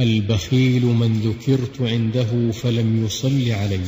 البخيل من ذكرت عنده فلم يصل علي